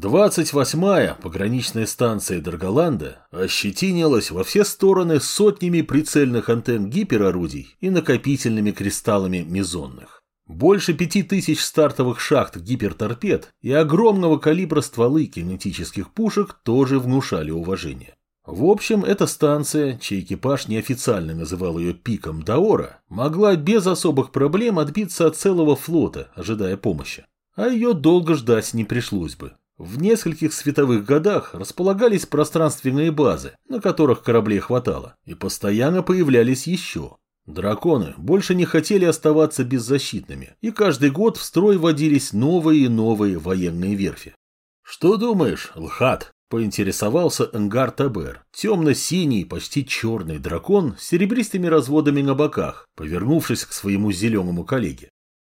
28-я пограничная станция Дарголанда ощетинилась во все стороны сотнями прицельных антенн гиперорудий и накопительными кристаллами мезонных. Больше пяти тысяч стартовых шахт гиперторпед и огромного калибра стволы кинетических пушек тоже внушали уважение. В общем, эта станция, чей экипаж неофициально называл ее пиком Даора, могла без особых проблем отбиться от целого флота, ожидая помощи. А ее долго ждать не пришлось бы. В нескольких световых годах располагались пространственные базы, на которых кораблей хватало, и постоянно появлялись еще. Драконы больше не хотели оставаться беззащитными, и каждый год в строй вводились новые и новые военные верфи. «Что думаешь, Лхат?» Поинтересовался Энгар Табер, темно-синий, почти черный дракон с серебристыми разводами на боках, повернувшись к своему зеленому коллеге.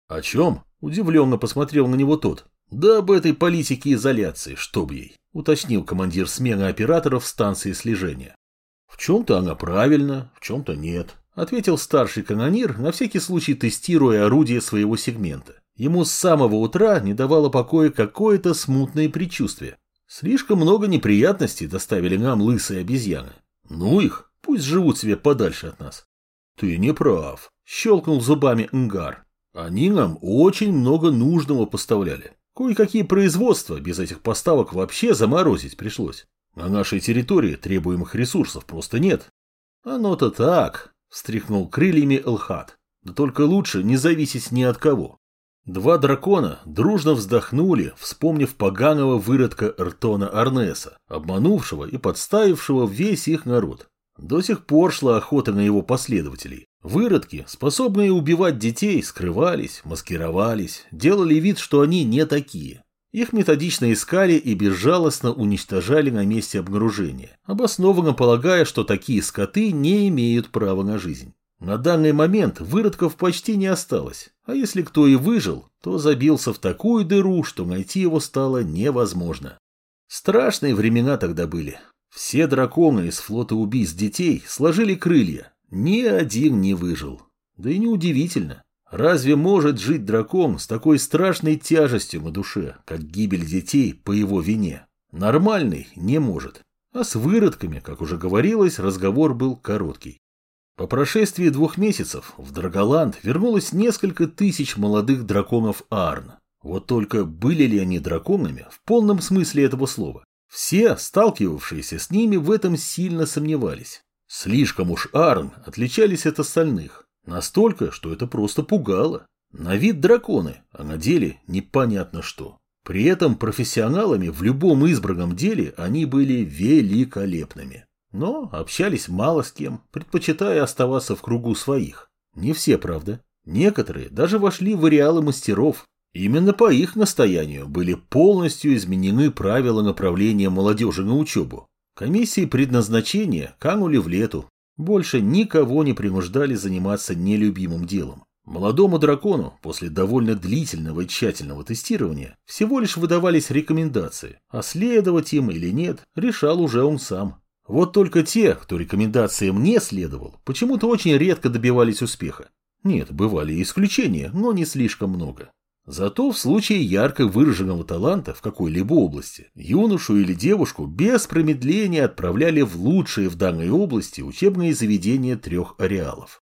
«О чем?» – удивленно посмотрел на него тот. «Да об этой политике изоляции, чтоб ей», – уточнил командир смены операторов станции слежения. «В чем-то она правильна, в чем-то нет», – ответил старший канонир, на всякий случай тестируя орудие своего сегмента. Ему с самого утра не давало покоя какое-то смутное предчувствие. Слишком много неприятностей доставили нам лысые обезьяны. Ну их, пусть живут себе подальше от нас. Ты не прав, щелкнул зубами Нгар. Они нам очень много нужного поставляли. Кое-какие производства без этих поставок вообще заморозить пришлось. На нашей территории требуемых ресурсов просто нет. Оно-то так, встряхнул крыльями Элхат. Да только лучше не зависеть ни от кого. Два дракона дружно вздохнули, вспомнив поганого выродка Эртона Арнеса, обманувшего и подставившего весь их народ. До сих пор шла охота на его последователей. Выродки, способные убивать детей, скрывались, маскировались, делали вид, что они не такие. Их методично искали и безжалостно уничтожали на месте обнаружения, обоснованно полагая, что такие скоты не имеют права на жизнь. На данный момент выродков почти не осталось, а если кто и выжил, то забился в такую дыру, что найти его стало невозможно. Страшные времена тогда были. Все драконы из флота убийц детей сложили крылья, ни один не выжил. Да и неудивительно. Разве может жить дракон с такой страшной тяжестью на душе, как гибель детей по его вине? Нормальный не может. А с выродками, как уже говорилось, разговор был короткий. По прошествии двух месяцев в Драголанд вернулось несколько тысяч молодых драконов Арн. Вот только были ли они драконами в полном смысле этого слова? Все, сталкивавшиеся с ними, в этом сильно сомневались. Слишком уж Арн отличались от остальных. Настолько, что это просто пугало. На вид драконы, а на деле непонятно что. При этом профессионалами в любом избранном деле они были великолепными. Но общались мало с кем, предпочитая оставаться в кругу своих. Не все, правда. Некоторые даже вошли в ареалы мастеров. Именно по их настоянию были полностью изменены правила направления молодежи на учебу. Комиссии предназначения канули в лету. Больше никого не принуждали заниматься нелюбимым делом. Молодому дракону после довольно длительного и тщательного тестирования всего лишь выдавались рекомендации, а следовать им или нет, решал уже он сам. Вот только те, кто рекомендациям не следовал, почему-то очень редко добивались успеха. Нет, бывали исключения, но не слишком много. Зато в случае ярко выраженного таланта в какой-либо области, юношу или девушку без промедления отправляли в лучшие в данной области учебные заведения трех ареалов.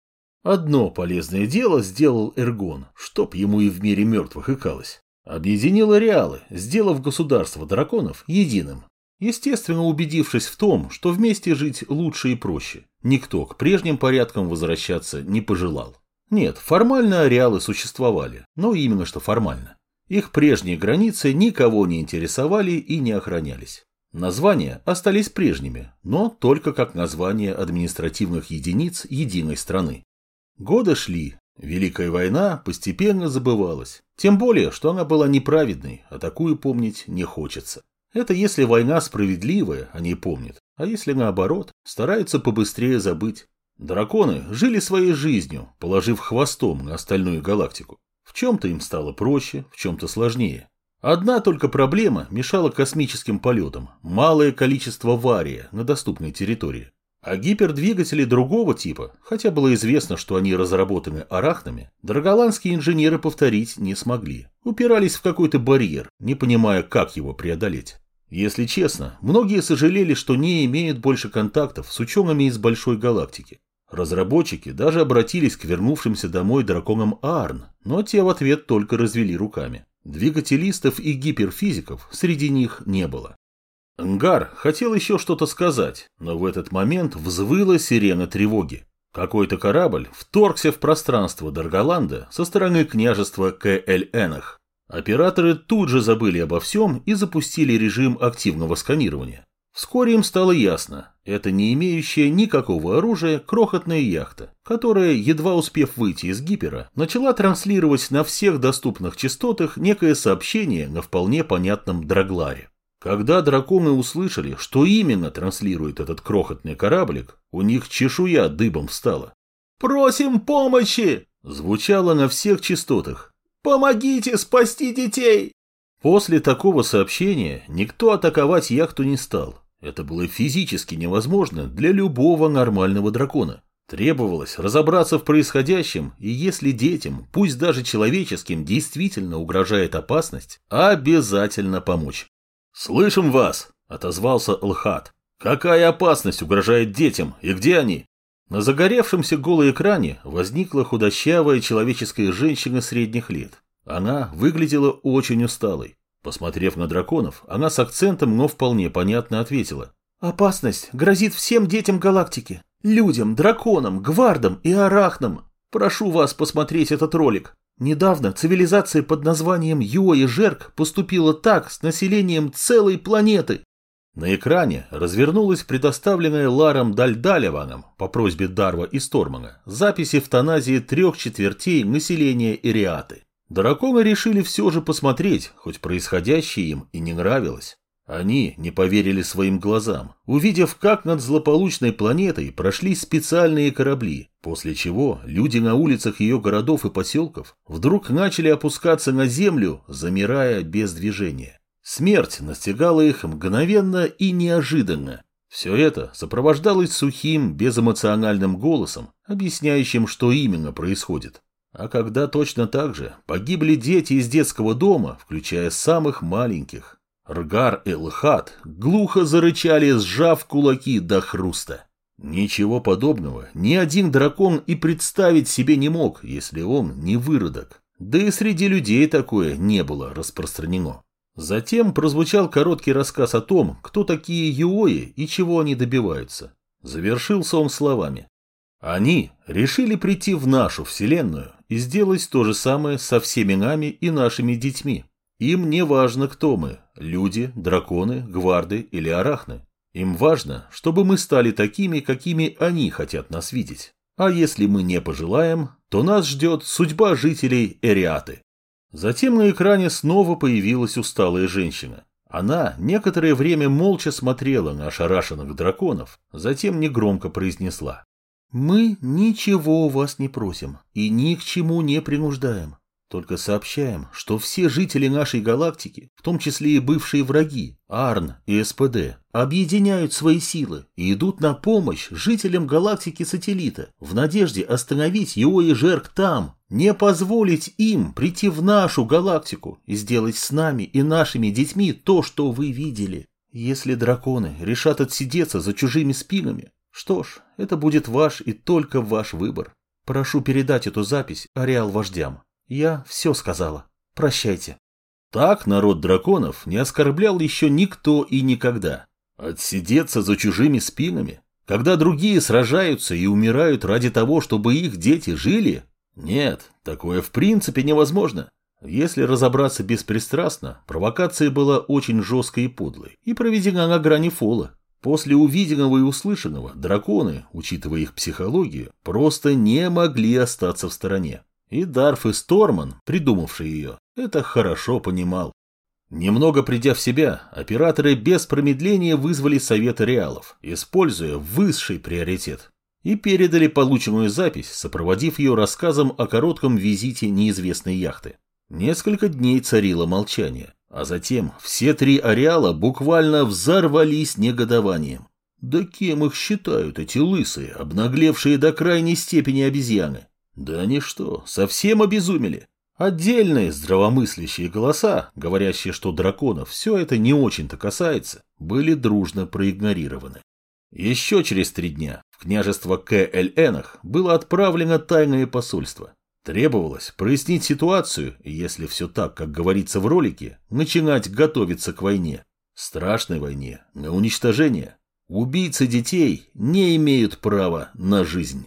Одно полезное дело сделал Эргон, чтоб ему и в мире мертвых икалось. Объединил ареалы, сделав государство драконов единым, Естественно, убедившись в том, что вместе жить лучше и проще, никто к прежним порядкам возвращаться не пожелал. Нет, формально ареалы существовали, но именно что формально. Их прежние границы никого не интересовали и не охранялись. Названия остались прежними, но только как название административных единиц единой страны. Годы шли, Великая война постепенно забывалась, тем более, что она была неправедной, а такую помнить не хочется. Это если война справедливая, они помнят, а если наоборот, стараются побыстрее забыть. Драконы жили своей жизнью, положив хвостом на остальную галактику. В чем-то им стало проще, в чем-то сложнее. Одна только проблема мешала космическим полетам – малое количество вария на доступной территории. А гипердвигатели другого типа, хотя было известно, что они разработаны арахнами, драголандские инженеры повторить не смогли. Упирались в какой-то барьер, не понимая, как его преодолеть. Если честно, многие сожалели, что не имеют больше контактов с учеными из большой галактики. Разработчики даже обратились к вернувшимся домой драконам Арн, но те в ответ только развели руками. Двигателистов и гиперфизиков среди них не было. Нгар хотел еще что-то сказать, но в этот момент взвыла сирена тревоги. Какой-то корабль вторгся в пространство Даргаланда со стороны княжества КЛНах. Операторы тут же забыли обо всем и запустили режим активного сканирования. Вскоре им стало ясно, это не имеющая никакого оружия крохотная яхта, которая, едва успев выйти из гипера, начала транслировать на всех доступных частотах некое сообщение на вполне понятном драгларе. Когда драконы услышали, что именно транслирует этот крохотный кораблик, у них чешуя дыбом встала. «Просим помощи!» звучало на всех частотах. «Помогите спасти детей!» После такого сообщения никто атаковать яхту не стал. Это было физически невозможно для любого нормального дракона. Требовалось разобраться в происходящем, и если детям, пусть даже человеческим, действительно угрожает опасность, обязательно помочь. «Слышим вас!» – отозвался Лхат. «Какая опасность угрожает детям, и где они?» На загоревшемся голой экране возникла худощавая человеческая женщина средних лет. Она выглядела очень усталой. Посмотрев на драконов, она с акцентом, но вполне понятно ответила. «Опасность грозит всем детям галактики. Людям, драконам, гвардам и арахнам. Прошу вас посмотреть этот ролик. Недавно цивилизация под названием Юо-Жерк поступила так с населением целой планеты. На экране развернулась предоставленная Ларом Дальдалеваном по просьбе Дарва и Стормана запись эвтаназии трех четвертей населения Ириаты. Драконы решили все же посмотреть, хоть происходящее им и не нравилось. Они не поверили своим глазам, увидев, как над злополучной планетой прошли специальные корабли, после чего люди на улицах ее городов и поселков вдруг начали опускаться на землю, замирая без движения. Смерть настигала их мгновенно и неожиданно. Все это сопровождалось сухим, безэмоциональным голосом, объясняющим, что именно происходит. А когда точно так же погибли дети из детского дома, включая самых маленьких, Ргар и Лхат глухо зарычали, сжав кулаки до хруста. Ничего подобного ни один дракон и представить себе не мог, если он не выродок. Да и среди людей такое не было распространено. Затем прозвучал короткий рассказ о том, кто такие юои и чего они добиваются. Завершился он словами. Они решили прийти в нашу вселенную и сделать то же самое со всеми нами и нашими детьми. Им не важно, кто мы – люди, драконы, гварды или арахны. Им важно, чтобы мы стали такими, какими они хотят нас видеть. А если мы не пожелаем, то нас ждет судьба жителей Эриаты. Затем на экране снова появилась усталая женщина. Она некоторое время молча смотрела на ошарашенных драконов, затем негромко произнесла. «Мы ничего у вас не просим и ни к чему не принуждаем. Только сообщаем, что все жители нашей галактики, в том числе и бывшие враги, Арн и СПД, объединяют свои силы и идут на помощь жителям галактики-сателлита в надежде остановить его и Жерк там, не позволить им прийти в нашу галактику и сделать с нами и нашими детьми то, что вы видели. Если драконы решат отсидеться за чужими спинами, что ж, это будет ваш и только ваш выбор. Прошу передать эту запись ареал вождям. Я все сказала. Прощайте. Так народ драконов не оскорблял еще никто и никогда. Отсидеться за чужими спинами, когда другие сражаются и умирают ради того, чтобы их дети жили? Нет, такое в принципе невозможно. Если разобраться беспристрастно, провокация была очень жесткой и подлой и проведена на грани фола. После увиденного и услышанного драконы, учитывая их психологию, просто не могли остаться в стороне. И Дарф и Сторман, придумавший ее, это хорошо понимал. Немного придя в себя, операторы без промедления вызвали Совет Реалов, используя высший приоритет, и передали полученную запись, сопроводив ее рассказом о коротком визите неизвестной яхты. Несколько дней царило молчание, а затем все три ареала буквально взорвались негодованием. Да кем их считают эти лысые, обнаглевшие до крайней степени обезьяны? Да они что, совсем обезумели? Отдельные здравомыслящие голоса, говорящие, что драконов все это не очень-то касается, были дружно проигнорированы. Еще через три дня в княжество К.Л.Энах было отправлено тайное посольство. Требовалось прояснить ситуацию и, если все так, как говорится в ролике, начинать готовиться к войне. Страшной войне, на уничтожение. Убийцы детей не имеют права на жизнь.